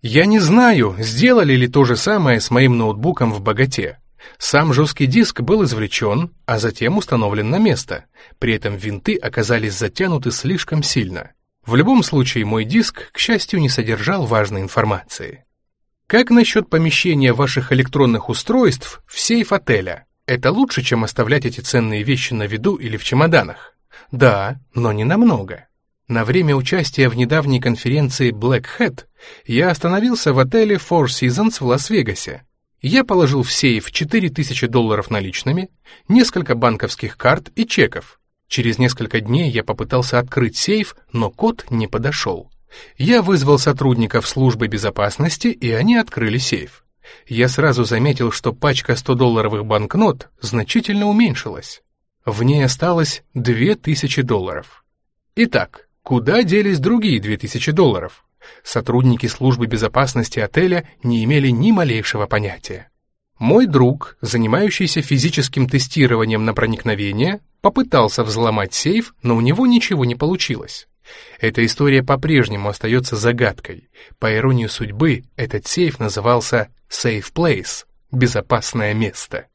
Я не знаю, сделали ли то же самое с моим ноутбуком в богате. Сам жесткий диск был извлечен, а затем установлен на место. При этом винты оказались затянуты слишком сильно. В любом случае, мой диск, к счастью, не содержал важной информации. Как насчет помещения ваших электронных устройств в сейф отеля? Это лучше, чем оставлять эти ценные вещи на виду или в чемоданах? Да, но не намного. На время участия в недавней конференции Black Hat я остановился в отеле Four Seasons в Лас-Вегасе. Я положил в сейф 4000 долларов наличными, несколько банковских карт и чеков. Через несколько дней я попытался открыть сейф, но код не подошел. Я вызвал сотрудников службы безопасности, и они открыли сейф. Я сразу заметил, что пачка 100-долларовых банкнот значительно уменьшилась. В ней осталось 2000 долларов. Итак, Куда делись другие 2000 долларов? Сотрудники службы безопасности отеля не имели ни малейшего понятия. Мой друг, занимающийся физическим тестированием на проникновение, попытался взломать сейф, но у него ничего не получилось. Эта история по-прежнему остается загадкой. По иронии судьбы, этот сейф назывался Safe Place — безопасное место.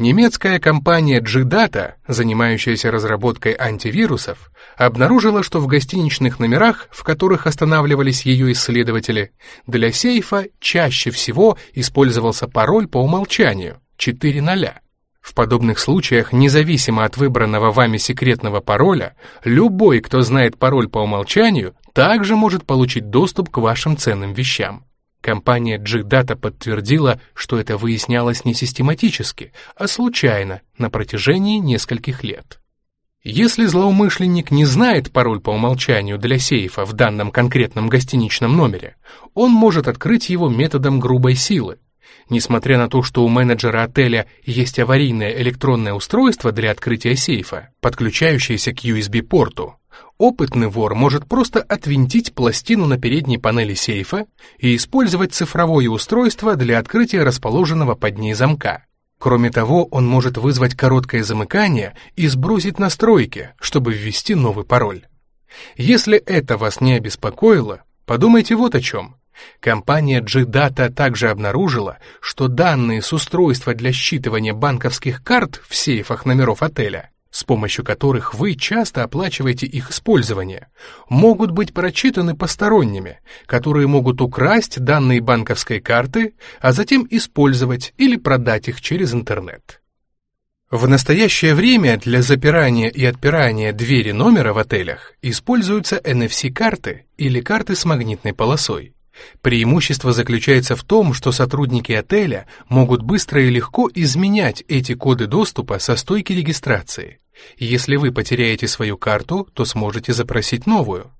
Немецкая компания G-Data, занимающаяся разработкой антивирусов, обнаружила, что в гостиничных номерах, в которых останавливались ее исследователи, для сейфа чаще всего использовался пароль по умолчанию 4.0. В подобных случаях, независимо от выбранного вами секретного пароля, любой, кто знает пароль по умолчанию, также может получить доступ к вашим ценным вещам. Компания G-Data подтвердила, что это выяснялось не систематически, а случайно на протяжении нескольких лет. Если злоумышленник не знает пароль по умолчанию для сейфа в данном конкретном гостиничном номере, он может открыть его методом грубой силы. Несмотря на то, что у менеджера отеля есть аварийное электронное устройство для открытия сейфа, подключающееся к USB-порту, опытный вор может просто отвинтить пластину на передней панели сейфа и использовать цифровое устройство для открытия расположенного под ней замка. Кроме того, он может вызвать короткое замыкание и сбросить настройки, чтобы ввести новый пароль. Если это вас не обеспокоило, подумайте вот о чем. Компания G-Data также обнаружила, что данные с устройства для считывания банковских карт в сейфах номеров отеля с помощью которых вы часто оплачиваете их использование, могут быть прочитаны посторонними, которые могут украсть данные банковской карты, а затем использовать или продать их через интернет. В настоящее время для запирания и отпирания двери номера в отелях используются NFC-карты или карты с магнитной полосой. Преимущество заключается в том, что сотрудники отеля могут быстро и легко изменять эти коды доступа со стойки регистрации. Если вы потеряете свою карту, то сможете запросить новую.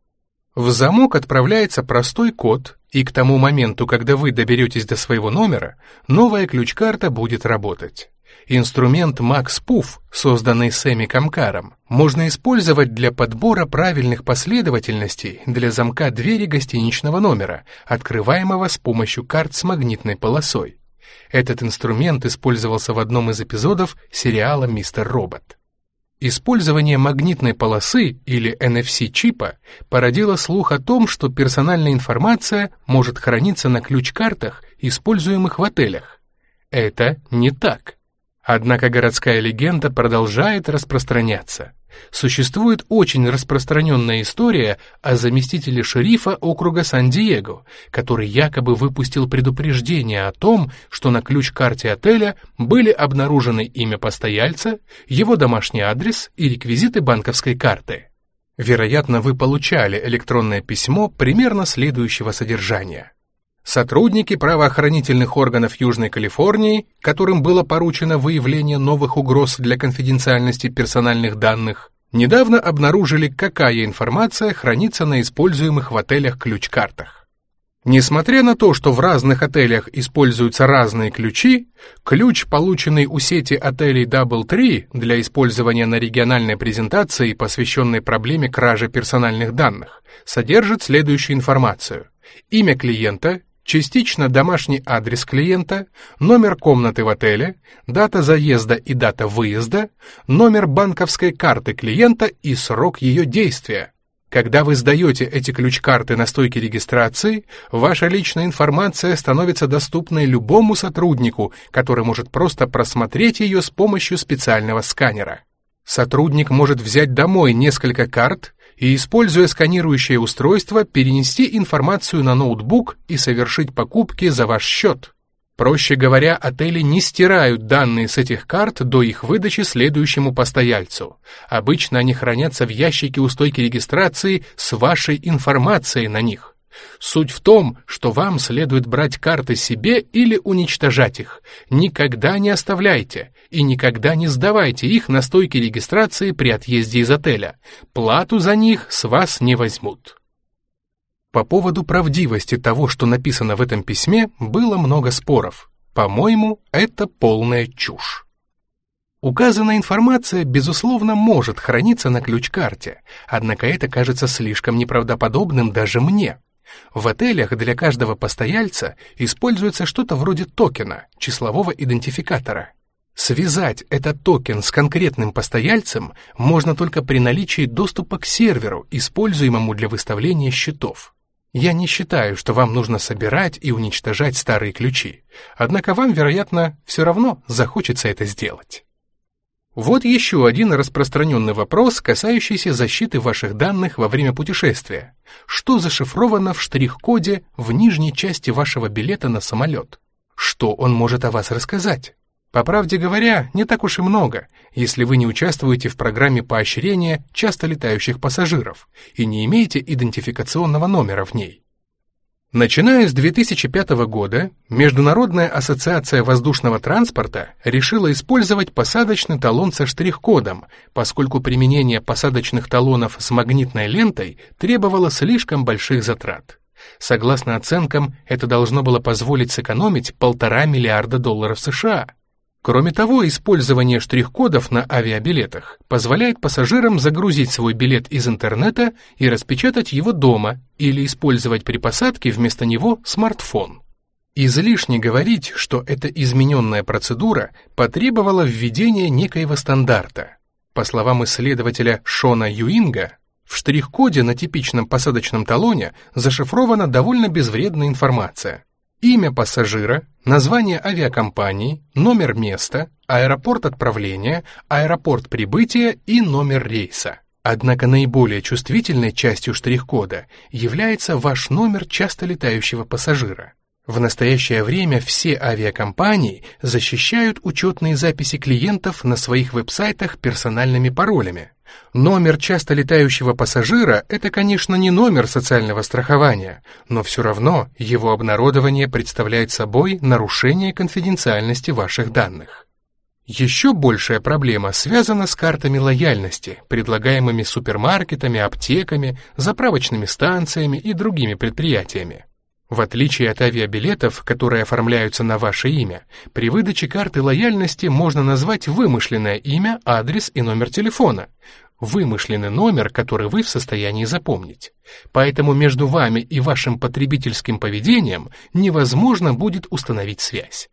В замок отправляется простой код, и к тому моменту, когда вы доберетесь до своего номера, новая ключ-карта будет работать. Инструмент MaxPoof, созданный Сэмми Камкаром, можно использовать для подбора правильных последовательностей для замка двери гостиничного номера, открываемого с помощью карт с магнитной полосой. Этот инструмент использовался в одном из эпизодов сериала «Мистер Робот». Использование магнитной полосы или NFC-чипа породило слух о том, что персональная информация может храниться на ключ-картах, используемых в отелях. Это не так. Однако городская легенда продолжает распространяться. Существует очень распространенная история о заместителе шерифа округа Сан-Диего, который якобы выпустил предупреждение о том, что на ключ-карте отеля были обнаружены имя постояльца, его домашний адрес и реквизиты банковской карты. Вероятно, вы получали электронное письмо примерно следующего содержания. Сотрудники правоохранительных органов Южной Калифорнии, которым было поручено выявление новых угроз для конфиденциальности персональных данных, недавно обнаружили, какая информация хранится на используемых в отелях ключ-картах. Несмотря на то, что в разных отелях используются разные ключи, ключ, полученный у сети отелей Double для использования на региональной презентации, посвященной проблеме кражи персональных данных, содержит следующую информацию. Имя клиента, частично домашний адрес клиента, номер комнаты в отеле, дата заезда и дата выезда, номер банковской карты клиента и срок ее действия. Когда вы сдаете эти ключ-карты на стойке регистрации, ваша личная информация становится доступной любому сотруднику, который может просто просмотреть ее с помощью специального сканера. Сотрудник может взять домой несколько карт и, используя сканирующее устройство, перенести информацию на ноутбук и совершить покупки за ваш счет. Проще говоря, отели не стирают данные с этих карт до их выдачи следующему постояльцу. Обычно они хранятся в ящике у стойки регистрации с вашей информацией на них. Суть в том, что вам следует брать карты себе или уничтожать их. Никогда не оставляйте и никогда не сдавайте их на стойке регистрации при отъезде из отеля. Плату за них с вас не возьмут. По поводу правдивости того, что написано в этом письме, было много споров. По-моему, это полная чушь. Указанная информация, безусловно, может храниться на ключ-карте, однако это кажется слишком неправдоподобным даже мне. В отелях для каждого постояльца используется что-то вроде токена, числового идентификатора. Связать этот токен с конкретным постояльцем можно только при наличии доступа к серверу, используемому для выставления счетов. Я не считаю, что вам нужно собирать и уничтожать старые ключи, однако вам, вероятно, все равно захочется это сделать. Вот еще один распространенный вопрос, касающийся защиты ваших данных во время путешествия. Что зашифровано в штрих-коде в нижней части вашего билета на самолет? Что он может о вас рассказать? По правде говоря, не так уж и много, если вы не участвуете в программе поощрения часто летающих пассажиров и не имеете идентификационного номера в ней. Начиная с 2005 года, Международная ассоциация воздушного транспорта решила использовать посадочный талон со штрих-кодом, поскольку применение посадочных талонов с магнитной лентой требовало слишком больших затрат. Согласно оценкам, это должно было позволить сэкономить полтора миллиарда долларов США – Кроме того, использование штрих-кодов на авиабилетах позволяет пассажирам загрузить свой билет из интернета и распечатать его дома или использовать при посадке вместо него смартфон. Излишне говорить, что эта измененная процедура потребовала введения некоего стандарта. По словам исследователя Шона Юинга, в штрих-коде на типичном посадочном талоне зашифрована довольно безвредная информация – имя пассажира, название авиакомпании, номер места, аэропорт отправления, аэропорт прибытия и номер рейса. Однако наиболее чувствительной частью штрих-кода является ваш номер часто летающего пассажира. В настоящее время все авиакомпании защищают учетные записи клиентов на своих веб-сайтах персональными паролями, Номер часто летающего пассажира – это, конечно, не номер социального страхования, но все равно его обнародование представляет собой нарушение конфиденциальности ваших данных. Еще большая проблема связана с картами лояльности, предлагаемыми супермаркетами, аптеками, заправочными станциями и другими предприятиями. В отличие от авиабилетов, которые оформляются на ваше имя, при выдаче карты лояльности можно назвать вымышленное имя, адрес и номер телефона. Вымышленный номер, который вы в состоянии запомнить. Поэтому между вами и вашим потребительским поведением невозможно будет установить связь.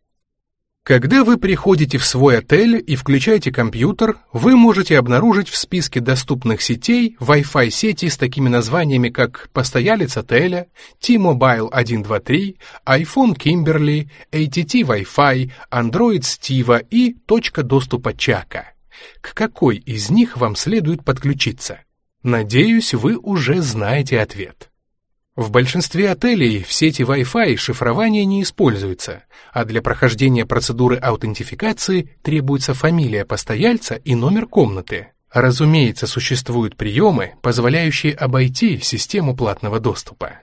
Когда вы приходите в свой отель и включаете компьютер, вы можете обнаружить в списке доступных сетей Wi-Fi сети с такими названиями, как «Постоялец отеля», T-Mobile 123, iPhone Kimberly, ATT Wi-Fi, Android Stiva и точка доступа Чака. К какой из них вам следует подключиться? Надеюсь, вы уже знаете ответ. В большинстве отелей в сети Wi-Fi шифрование не используется, а для прохождения процедуры аутентификации требуется фамилия постояльца и номер комнаты. Разумеется, существуют приемы, позволяющие обойти систему платного доступа.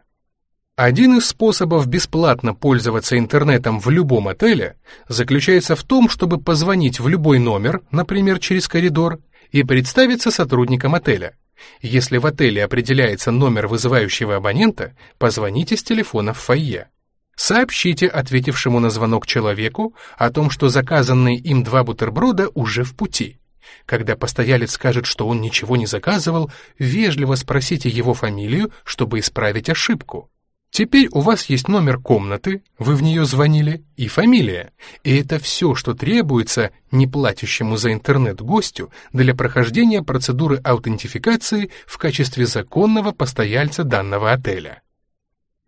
Один из способов бесплатно пользоваться интернетом в любом отеле заключается в том, чтобы позвонить в любой номер, например, через коридор, и представиться сотрудником отеля. Если в отеле определяется номер вызывающего абонента, позвоните с телефона в фойе. Сообщите ответившему на звонок человеку о том, что заказанные им два бутерброда уже в пути. Когда постоялец скажет, что он ничего не заказывал, вежливо спросите его фамилию, чтобы исправить ошибку. Теперь у вас есть номер комнаты, вы в нее звонили, и фамилия. И это все, что требуется неплатящему за интернет гостю для прохождения процедуры аутентификации в качестве законного постояльца данного отеля.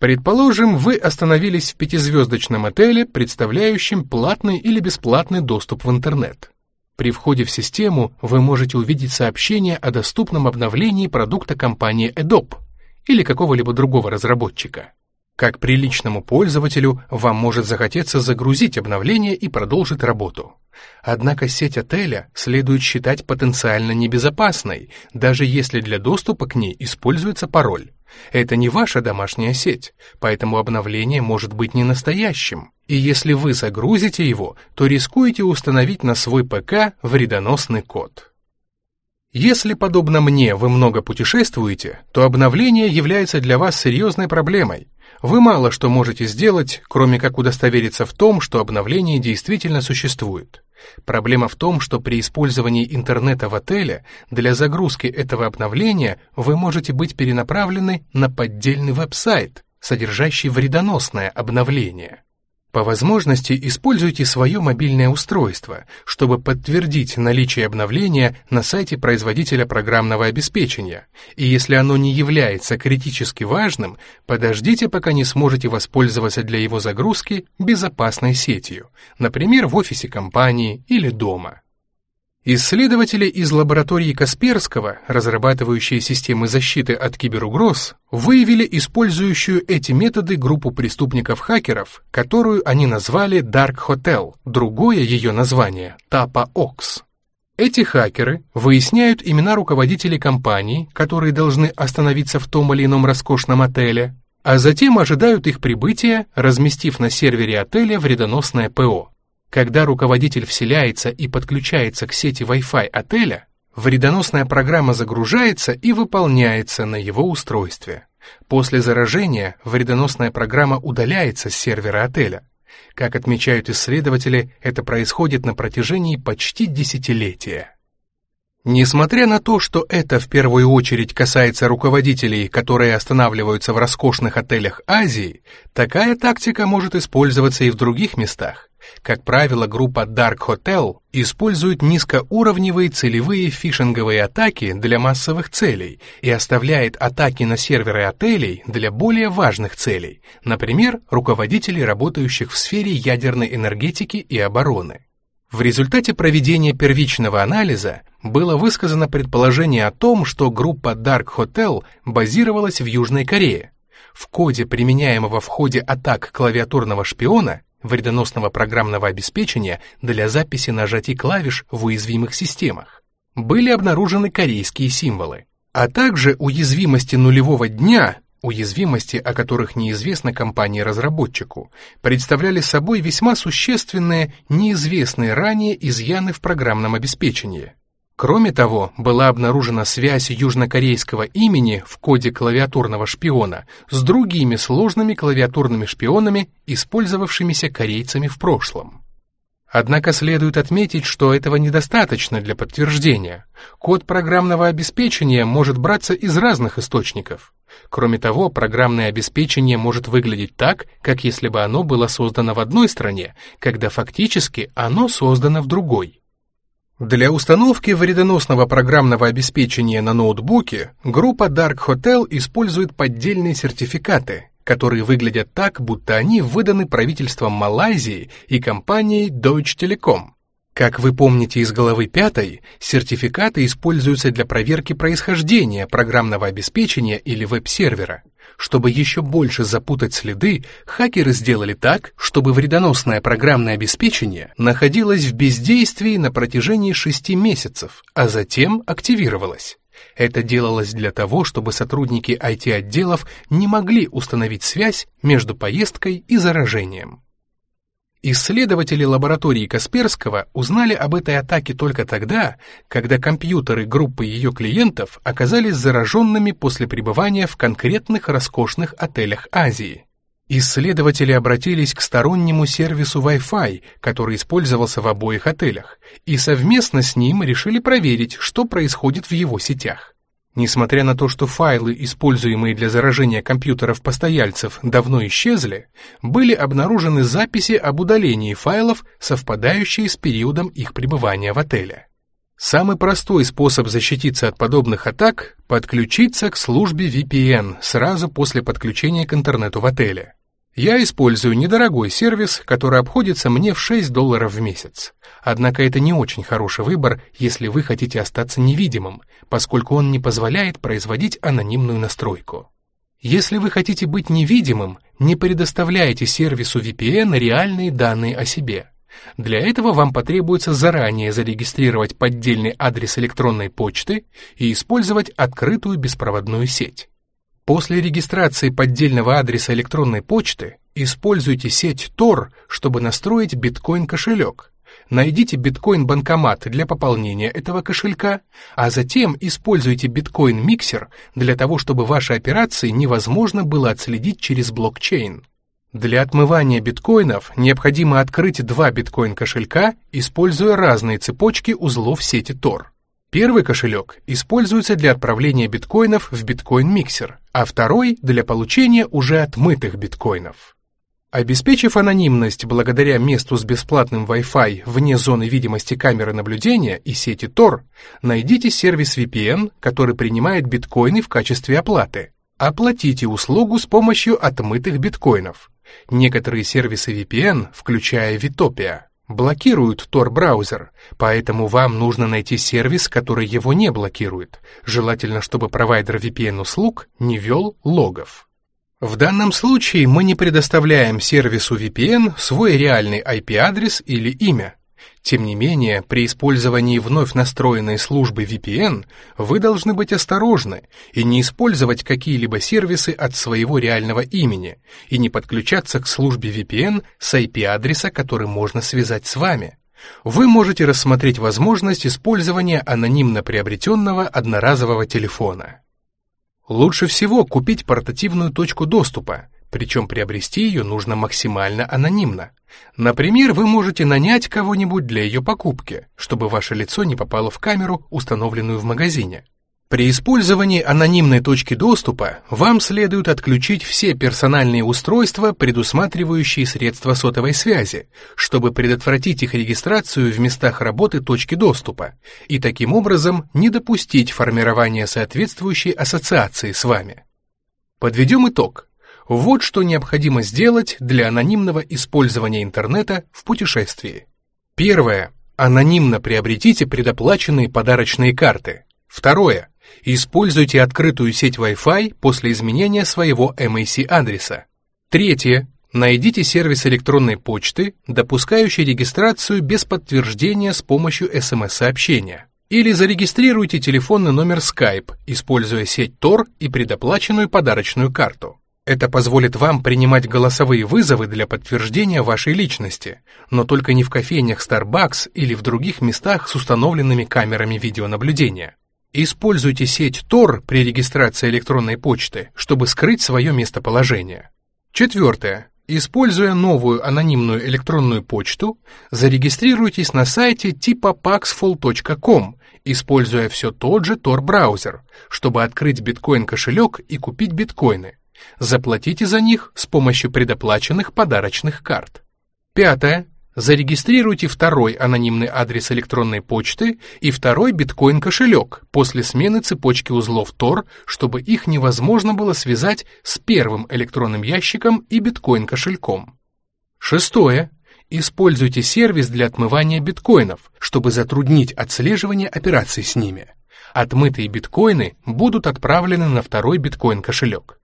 Предположим, вы остановились в пятизвездочном отеле, представляющем платный или бесплатный доступ в интернет. При входе в систему вы можете увидеть сообщение о доступном обновлении продукта компании Adobe или какого-либо другого разработчика. Как приличному пользователю вам может захотеться загрузить обновление и продолжить работу. Однако сеть отеля следует считать потенциально небезопасной, даже если для доступа к ней используется пароль. Это не ваша домашняя сеть, поэтому обновление может быть не настоящим. И если вы загрузите его, то рискуете установить на свой ПК вредоносный код. Если, подобно мне, вы много путешествуете, то обновление является для вас серьезной проблемой. Вы мало что можете сделать, кроме как удостовериться в том, что обновление действительно существует. Проблема в том, что при использовании интернета в отеле для загрузки этого обновления вы можете быть перенаправлены на поддельный веб-сайт, содержащий вредоносное обновление. По возможности используйте свое мобильное устройство, чтобы подтвердить наличие обновления на сайте производителя программного обеспечения. И если оно не является критически важным, подождите, пока не сможете воспользоваться для его загрузки безопасной сетью, например, в офисе компании или дома. Исследователи из лаборатории Касперского, разрабатывающие системы защиты от киберугроз, выявили использующую эти методы группу преступников-хакеров, которую они назвали Dark Hotel, другое ее название — Tapa Ox. Эти хакеры выясняют имена руководителей компаний, которые должны остановиться в том или ином роскошном отеле, а затем ожидают их прибытия, разместив на сервере отеля вредоносное ПО. Когда руководитель вселяется и подключается к сети Wi-Fi отеля, вредоносная программа загружается и выполняется на его устройстве. После заражения вредоносная программа удаляется с сервера отеля. Как отмечают исследователи, это происходит на протяжении почти десятилетия. Несмотря на то, что это в первую очередь касается руководителей, которые останавливаются в роскошных отелях Азии, такая тактика может использоваться и в других местах. Как правило, группа Dark Hotel использует низкоуровневые целевые фишинговые атаки для массовых целей и оставляет атаки на серверы отелей для более важных целей, например, руководителей, работающих в сфере ядерной энергетики и обороны. В результате проведения первичного анализа было высказано предположение о том, что группа Dark Hotel базировалась в Южной Корее. В коде, применяемого в ходе атак клавиатурного шпиона, вредоносного программного обеспечения для записи нажатий клавиш в уязвимых системах. Были обнаружены корейские символы, а также уязвимости нулевого дня, уязвимости, о которых неизвестно компании-разработчику, представляли собой весьма существенные, неизвестные ранее изъяны в программном обеспечении. Кроме того, была обнаружена связь южнокорейского имени в коде клавиатурного шпиона с другими сложными клавиатурными шпионами, использовавшимися корейцами в прошлом. Однако следует отметить, что этого недостаточно для подтверждения. Код программного обеспечения может браться из разных источников. Кроме того, программное обеспечение может выглядеть так, как если бы оно было создано в одной стране, когда фактически оно создано в другой. Для установки вредоносного программного обеспечения на ноутбуке группа Dark Hotel использует поддельные сертификаты, которые выглядят так, будто они выданы правительством Малайзии и компанией Deutsche Telekom. Как вы помните из главы 5, сертификаты используются для проверки происхождения программного обеспечения или веб-сервера. Чтобы еще больше запутать следы, хакеры сделали так, чтобы вредоносное программное обеспечение находилось в бездействии на протяжении шести месяцев, а затем активировалось. Это делалось для того, чтобы сотрудники IT-отделов не могли установить связь между поездкой и заражением. Исследователи лаборатории Касперского узнали об этой атаке только тогда, когда компьютеры группы ее клиентов оказались зараженными после пребывания в конкретных роскошных отелях Азии. Исследователи обратились к стороннему сервису Wi-Fi, который использовался в обоих отелях, и совместно с ним решили проверить, что происходит в его сетях. Несмотря на то, что файлы, используемые для заражения компьютеров постояльцев, давно исчезли, были обнаружены записи об удалении файлов, совпадающие с периодом их пребывания в отеле. Самый простой способ защититься от подобных атак – подключиться к службе VPN сразу после подключения к интернету в отеле. Я использую недорогой сервис, который обходится мне в 6 долларов в месяц. Однако это не очень хороший выбор, если вы хотите остаться невидимым, поскольку он не позволяет производить анонимную настройку. Если вы хотите быть невидимым, не предоставляйте сервису VPN реальные данные о себе. Для этого вам потребуется заранее зарегистрировать поддельный адрес электронной почты и использовать открытую беспроводную сеть. После регистрации поддельного адреса электронной почты используйте сеть Tor, чтобы настроить биткоин-кошелек. Найдите биткоин-банкомат для пополнения этого кошелька, а затем используйте биткоин-миксер для того, чтобы ваши операции невозможно было отследить через блокчейн. Для отмывания биткоинов необходимо открыть два биткоин-кошелька, используя разные цепочки узлов сети Tor. Первый кошелек используется для отправления биткоинов в биткоин-миксер, а второй — для получения уже отмытых биткоинов. Обеспечив анонимность благодаря месту с бесплатным Wi-Fi вне зоны видимости камеры наблюдения и сети Tor, найдите сервис VPN, который принимает биткоины в качестве оплаты. Оплатите услугу с помощью отмытых биткоинов. Некоторые сервисы VPN, включая Vitopia, блокируют Tor-браузер, поэтому вам нужно найти сервис, который его не блокирует. Желательно, чтобы провайдер VPN-услуг не вел логов. В данном случае мы не предоставляем сервису VPN свой реальный IP-адрес или имя. Тем не менее, при использовании вновь настроенной службы VPN вы должны быть осторожны и не использовать какие-либо сервисы от своего реального имени и не подключаться к службе VPN с IP-адреса, который можно связать с вами. Вы можете рассмотреть возможность использования анонимно приобретенного одноразового телефона. Лучше всего купить портативную точку доступа, причем приобрести ее нужно максимально анонимно. Например, вы можете нанять кого-нибудь для ее покупки, чтобы ваше лицо не попало в камеру, установленную в магазине. При использовании анонимной точки доступа вам следует отключить все персональные устройства, предусматривающие средства сотовой связи, чтобы предотвратить их регистрацию в местах работы точки доступа и таким образом не допустить формирования соответствующей ассоциации с вами. Подведем итог. Вот что необходимо сделать для анонимного использования интернета в путешествии. Первое. Анонимно приобретите предоплаченные подарочные карты. Второе. Используйте открытую сеть Wi-Fi после изменения своего MAC-адреса. Третье. Найдите сервис электронной почты, допускающий регистрацию без подтверждения с помощью SMS-сообщения. Или зарегистрируйте телефонный номер Skype, используя сеть Tor и предоплаченную подарочную карту. Это позволит вам принимать голосовые вызовы для подтверждения вашей личности, но только не в кофейнях Starbucks или в других местах с установленными камерами видеонаблюдения. Используйте сеть Tor при регистрации электронной почты, чтобы скрыть свое местоположение. Четвертое. Используя новую анонимную электронную почту, зарегистрируйтесь на сайте типа paxful.com, используя все тот же Tor-браузер, чтобы открыть биткоин-кошелек и купить биткоины. Заплатите за них с помощью предоплаченных подарочных карт. Пятое. Зарегистрируйте второй анонимный адрес электронной почты и второй биткоин-кошелек после смены цепочки узлов Tor, чтобы их невозможно было связать с первым электронным ящиком и биткоин-кошельком. Шестое. Используйте сервис для отмывания биткоинов, чтобы затруднить отслеживание операций с ними. Отмытые биткоины будут отправлены на второй биткоин-кошелек.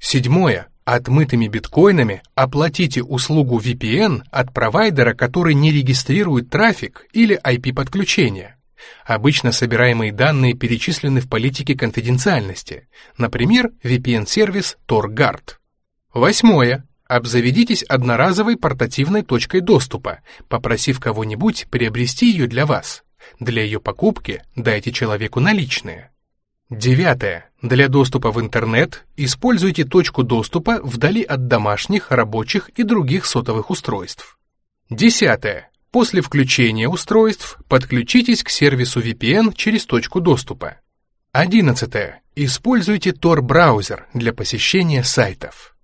Седьмое. Отмытыми биткоинами оплатите услугу VPN от провайдера, который не регистрирует трафик или IP-подключение. Обычно собираемые данные перечислены в политике конфиденциальности, например, VPN-сервис TorGuard. Восьмое. Обзаведитесь одноразовой портативной точкой доступа, попросив кого-нибудь приобрести ее для вас. Для ее покупки дайте человеку наличные. Девятое. Для доступа в интернет используйте точку доступа вдали от домашних, рабочих и других сотовых устройств. Десятое. После включения устройств подключитесь к сервису VPN через точку доступа. Одиннадцатое. Используйте Tor-браузер для посещения сайтов.